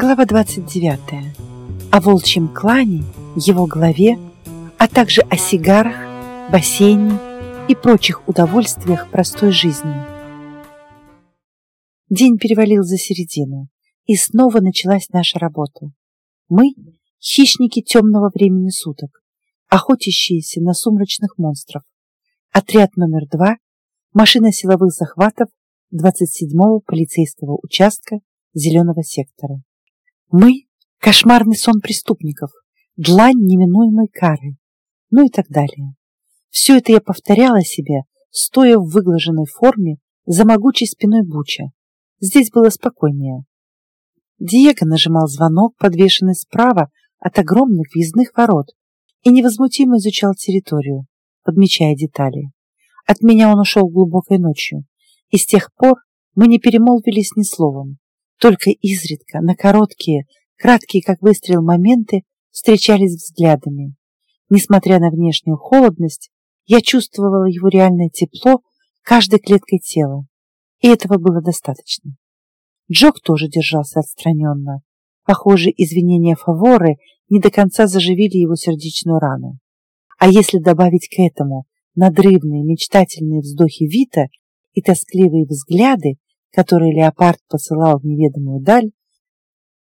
Глава 29. О волчьем клане, его главе, а также о сигарах, бассейне и прочих удовольствиях простой жизни. День перевалил за середину, и снова началась наша работа. Мы – хищники темного времени суток, охотящиеся на сумрачных монстров. Отряд номер два – машина силовых захватов 27-го полицейского участка Зеленого сектора. Мы – кошмарный сон преступников, длань неминуемой кары, ну и так далее. Все это я повторяла себе, стоя в выглаженной форме за могучей спиной Буча. Здесь было спокойнее. Диего нажимал звонок, подвешенный справа от огромных въездных ворот, и невозмутимо изучал территорию, подмечая детали. От меня он ушел глубокой ночью, и с тех пор мы не перемолвились ни словом. Только изредка, на короткие, краткие, как выстрел, моменты встречались взглядами. Несмотря на внешнюю холодность, я чувствовала его реальное тепло каждой клеткой тела, и этого было достаточно. Джок тоже держался отстраненно. Похоже, извинения Фаворы не до конца заживили его сердечную рану. А если добавить к этому надрывные мечтательные вздохи Вита и тоскливые взгляды, которые леопард посылал в неведомую даль,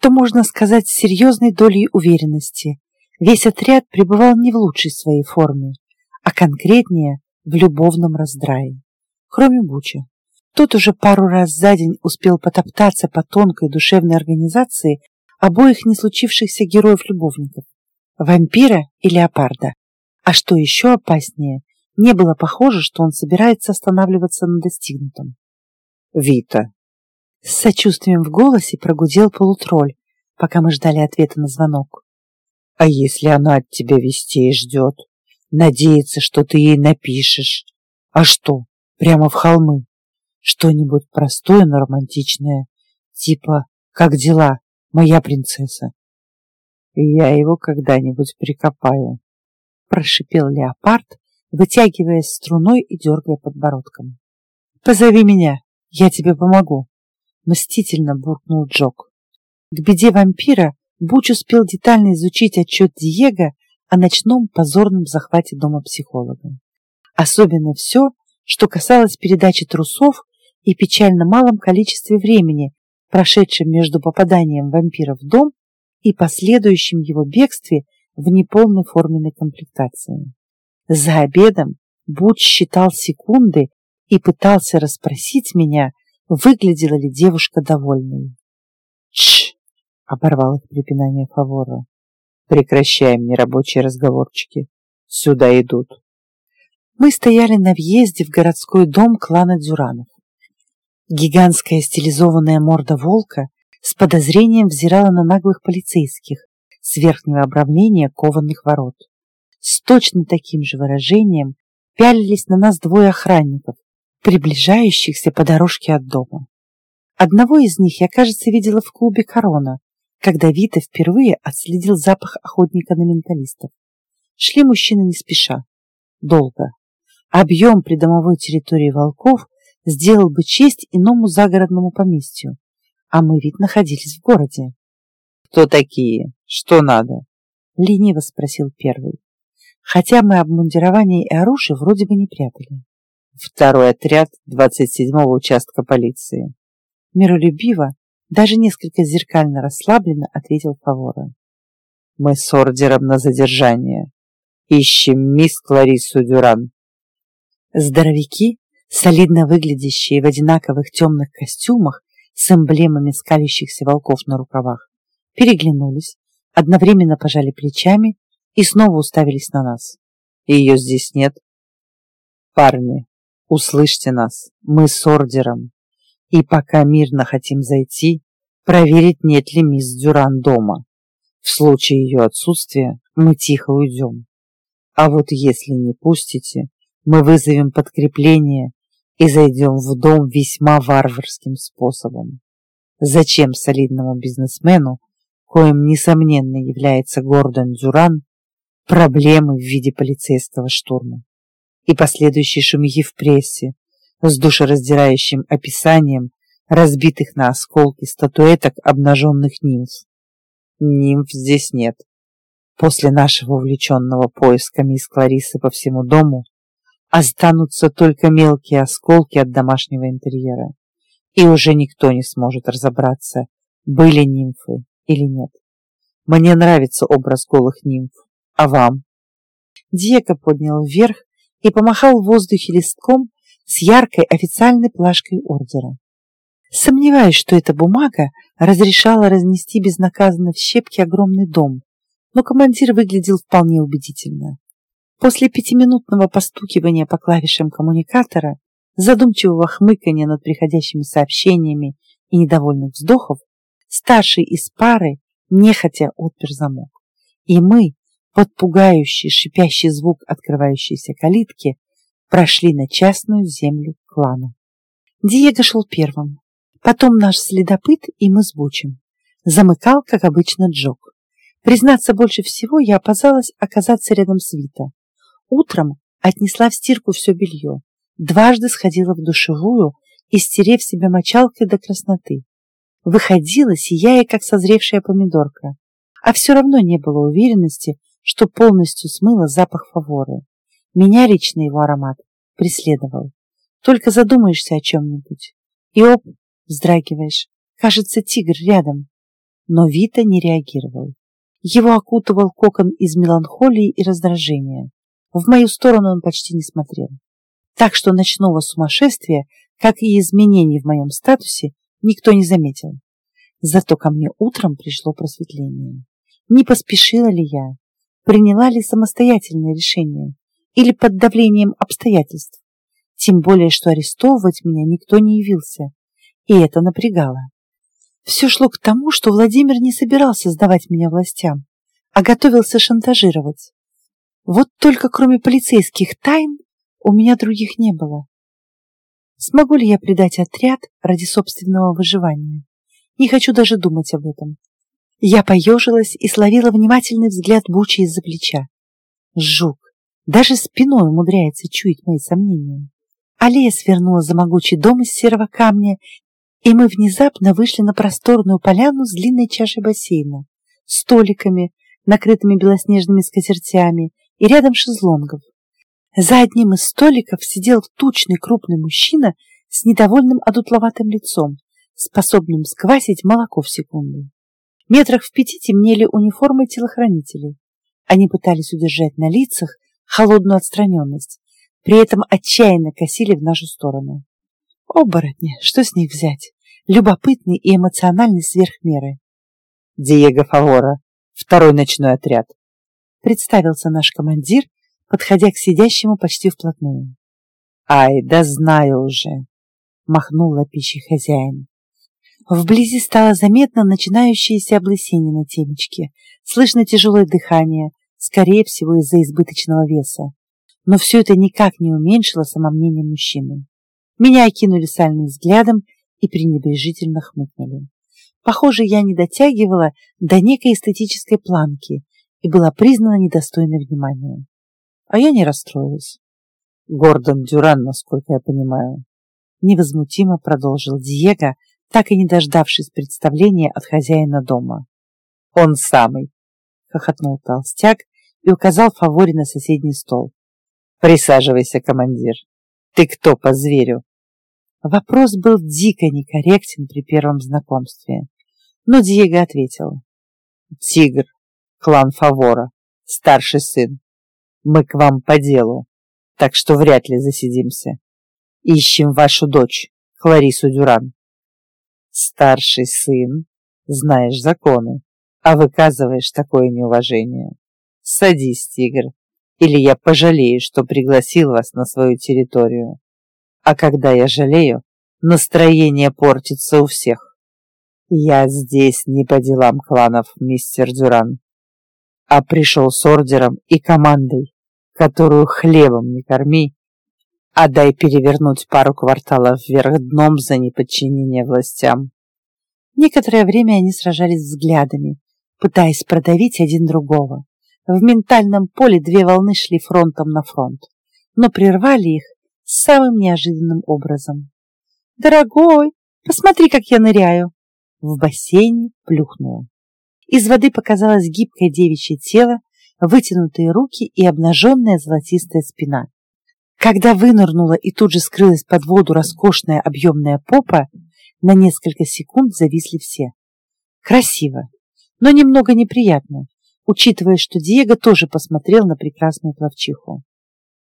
то можно сказать с серьезной долей уверенности. Весь отряд пребывал не в лучшей своей форме, а конкретнее в любовном раздрае. Кроме Буча. Тот уже пару раз за день успел потоптаться по тонкой душевной организации обоих не случившихся героев-любовников – вампира и леопарда. А что еще опаснее, не было похоже, что он собирается останавливаться на достигнутом. Вита. С сочувствием в голосе прогудел полутролль, пока мы ждали ответа на звонок. А если она от тебя вестей ждет? Надеется, что ты ей напишешь. А что, прямо в холмы? Что-нибудь простое, но романтичное. Типа «Как дела, моя принцесса?» Я его когда-нибудь прикопаю. Прошипел леопард, вытягиваясь струной и дергая подбородком. «Позови меня!» «Я тебе помогу», — мстительно буркнул Джок. К беде вампира Буч успел детально изучить отчет Диего о ночном позорном захвате дома психолога. Особенно все, что касалось передачи трусов и печально малом количестве времени, прошедшем между попаданием вампира в дом и последующим его бегстве в неполной форменной комплектации. За обедом Буч считал секунды и пытался расспросить меня, выглядела ли девушка довольной. «Тш!» — оборвал их припинание Фавора. «Прекращаем нерабочие разговорчики. Сюда идут». Мы стояли на въезде в городской дом клана Дюранов. Гигантская стилизованная морда волка с подозрением взирала на наглых полицейских с верхнего обрамления кованых ворот. С точно таким же выражением пялились на нас двое охранников, приближающихся по дорожке от дома. Одного из них я, кажется, видела в клубе «Корона», когда Вита впервые отследил запах охотника на менталистов. Шли мужчины не спеша, долго. Объем придомовой территории волков сделал бы честь иному загородному поместью, а мы ведь находились в городе. «Кто такие? Что надо?» — лениво спросил первый, хотя мы обмундирование и оружие вроде бы не прятали второй отряд 27-го участка полиции. Миролюбиво, даже несколько зеркально расслабленно ответил Фавора. Мы с ордером на задержание. Ищем мисс Кларису Дюран. Здоровяки, солидно выглядящие в одинаковых темных костюмах с эмблемами скалящихся волков на рукавах, переглянулись, одновременно пожали плечами и снова уставились на нас. Ее здесь нет. Парни, Услышьте нас, мы с ордером. И пока мирно хотим зайти, проверить, нет ли мисс Дюран дома. В случае ее отсутствия мы тихо уйдем. А вот если не пустите, мы вызовем подкрепление и зайдем в дом весьма варварским способом. Зачем солидному бизнесмену, коим, несомненно, является Гордон Дюран, проблемы в виде полицейского штурма? И последующие шумихи в прессе с душераздирающим описанием разбитых на осколки статуэток обнаженных нимф. Нимф здесь нет. После нашего увлеченного поиска мисс Кларисы по всему дому останутся только мелкие осколки от домашнего интерьера, и уже никто не сможет разобраться, были нимфы или нет. Мне нравится образ голых нимф, а вам? Диего поднял вверх и помахал в воздухе листком с яркой официальной плашкой ордера. Сомневаюсь, что эта бумага разрешала разнести безнаказанно в щепки огромный дом, но командир выглядел вполне убедительно. После пятиминутного постукивания по клавишам коммуникатора, задумчивого хмыкания над приходящими сообщениями и недовольных вздохов, старший из пары нехотя отпер замок. И мы, под пугающий шипящий звук открывающейся калитки, прошли на частную землю клана. Диего шел первым, потом наш следопыт и мы с Бучем. Замыкал, как обычно, Джок. Признаться, больше всего я опасалась оказаться рядом с Вита. Утром отнесла в стирку все белье, дважды сходила в душевую, истерев себя мочалкой до красноты. Выходила, сияя, как созревшая помидорка, а все равно не было уверенности, что полностью смыло запах фаворы. Меня лично его аромат преследовал. Только задумаешься о чем-нибудь, и оп, вздрагиваешь. Кажется, тигр рядом. Но Вита не реагировал. Его окутывал кокон из меланхолии и раздражения. В мою сторону он почти не смотрел. Так что ночного сумасшествия, как и изменений в моем статусе, никто не заметил. Зато ко мне утром пришло просветление. Не поспешила ли я? Приняла ли самостоятельное решение? Или под давлением обстоятельств? Тем более, что арестовывать меня никто не явился. И это напрягало. Все шло к тому, что Владимир не собирался сдавать меня властям, а готовился шантажировать. Вот только кроме полицейских тайн у меня других не было. Смогу ли я предать отряд ради собственного выживания? Не хочу даже думать об этом. Я поежилась и словила внимательный взгляд Бучи из-за плеча. Жук. Даже спиной умудряется чуять мои сомнения. Аллея свернула за могучий дом из серого камня, и мы внезапно вышли на просторную поляну с длинной чашей бассейна, столиками, накрытыми белоснежными скатертями, и рядом шезлонгов. За одним из столиков сидел тучный крупный мужчина с недовольным одутловатым лицом, способным сквасить молоко в секунду. Метрах в пяти темнели униформы телохранителей. Они пытались удержать на лицах холодную отстраненность, при этом отчаянно косили в нашу сторону. Оборотни, что с них взять? Любопытный и эмоциональный сверх меры. Диего Фавора, второй ночной отряд. Представился наш командир подходя к сидящему почти вплотную. «Ай, да знаю уже!» — махнул лапищий хозяин. Вблизи стало заметно начинающееся облысение на темечке, слышно тяжелое дыхание, скорее всего из-за избыточного веса. Но все это никак не уменьшило самомнение мужчины. Меня окинули сальным взглядом и пренебрежительно хмыкнули. Похоже, я не дотягивала до некой эстетической планки и была признана недостойной внимания а я не расстроилась. Гордон Дюран, насколько я понимаю. Невозмутимо продолжил Диего, так и не дождавшись представления от хозяина дома. Он самый, хохотнул толстяк и указал Фаворе на соседний стол. Присаживайся, командир. Ты кто по зверю? Вопрос был дико некорректен при первом знакомстве, но Диего ответил. Тигр, клан Фавора, старший сын. Мы к вам по делу, так что вряд ли засидимся. Ищем вашу дочь, Кларису Дюран. Старший сын, знаешь законы, а выказываешь такое неуважение. Садись, тигр, или я пожалею, что пригласил вас на свою территорию. А когда я жалею, настроение портится у всех. Я здесь не по делам кланов, мистер Дюран а пришел с ордером и командой, которую хлебом не корми, а дай перевернуть пару кварталов вверх дном за неподчинение властям. Некоторое время они сражались взглядами, пытаясь продавить один другого. В ментальном поле две волны шли фронтом на фронт, но прервали их самым неожиданным образом. «Дорогой, Посмотри, как я ныряю!» В бассейне плюхнула. Из воды показалось гибкое девичье тело, вытянутые руки и обнаженная золотистая спина. Когда вынырнула и тут же скрылась под воду роскошная объемная попа, на несколько секунд зависли все. Красиво, но немного неприятно, учитывая, что Диего тоже посмотрел на прекрасную пловчиху.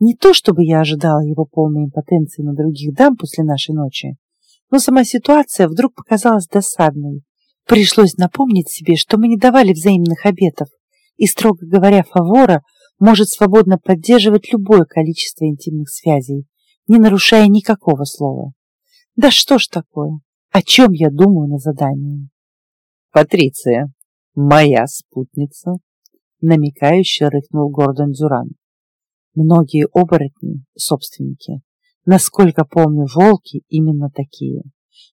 Не то, чтобы я ожидала его полной импотенции на других дам после нашей ночи, но сама ситуация вдруг показалась досадной. Пришлось напомнить себе, что мы не давали взаимных обетов, и, строго говоря, фавора может свободно поддерживать любое количество интимных связей, не нарушая никакого слова. Да что ж такое? О чем я думаю на задании? Патриция, моя спутница, намекающе рыкнул Гордон Дюран. Многие оборотни – собственники. Насколько помню, волки именно такие.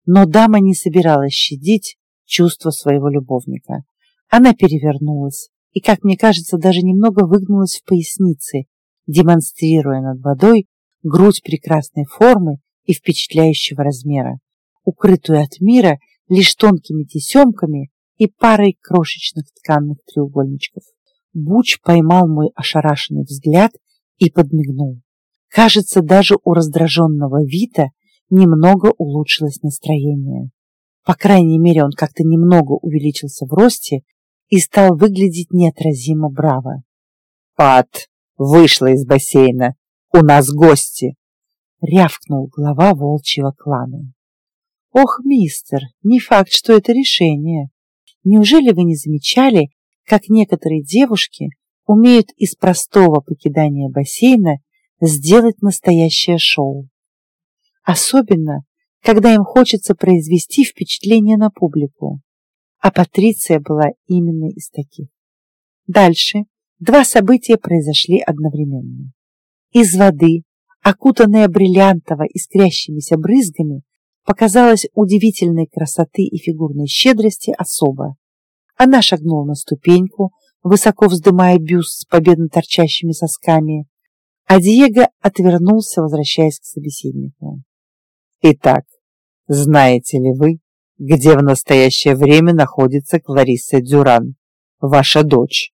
Но дама не собиралась щадить чувства своего любовника. Она перевернулась и, как мне кажется, даже немного выгнулась в пояснице, демонстрируя над водой грудь прекрасной формы и впечатляющего размера, укрытую от мира лишь тонкими тесемками и парой крошечных тканных треугольничков. Буч поймал мой ошарашенный взгляд и подмигнул. Кажется, даже у раздраженного Вита немного улучшилось настроение. По крайней мере, он как-то немного увеличился в росте и стал выглядеть неотразимо браво. «Пат, вышла из бассейна! У нас гости!» — рявкнул глава волчьего клана. «Ох, мистер, не факт, что это решение. Неужели вы не замечали, как некоторые девушки умеют из простого покидания бассейна сделать настоящее шоу. Особенно, когда им хочется произвести впечатление на публику. А Патриция была именно из таких. Дальше два события произошли одновременно. Из воды, окутанная бриллиантово искрящимися брызгами, показалась удивительной красоты и фигурной щедрости особа. Она шагнула на ступеньку, высоко вздымая бюст с победно торчащими сосками, а Диего отвернулся, возвращаясь к собеседнику. «Итак, знаете ли вы, где в настоящее время находится Клариса Дюран, ваша дочь?»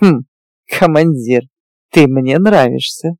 «Хм, командир, ты мне нравишься»,